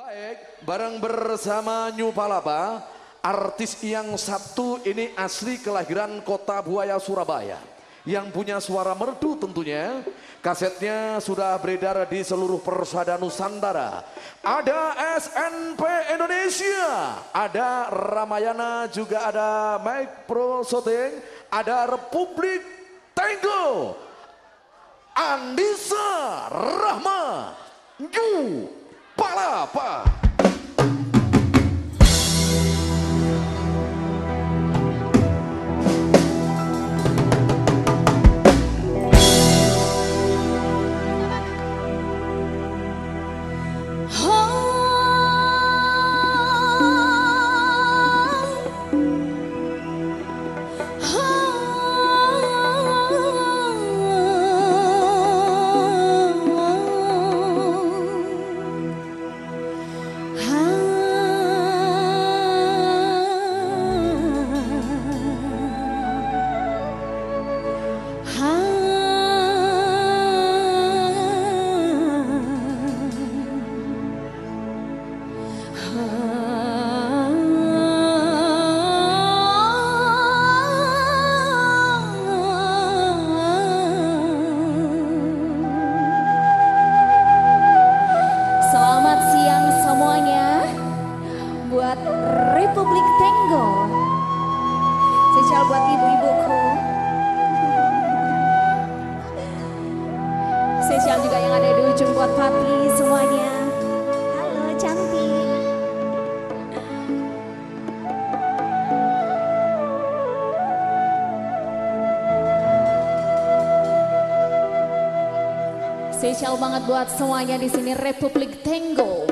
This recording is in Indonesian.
Baik, bareng bersama New Palapa, artis yang satu ini asli kelahiran kota Buaya Surabaya. Yang punya suara merdu tentunya, kasetnya sudah beredar di seluruh persada Nusantara. Ada SNP Indonesia, ada Ramayana, juga ada Mike Pro Shooting, ada Republik Tango, Andisa Rahma, New Palapa. Spesial banget buat semuanya di sini Republik Tango.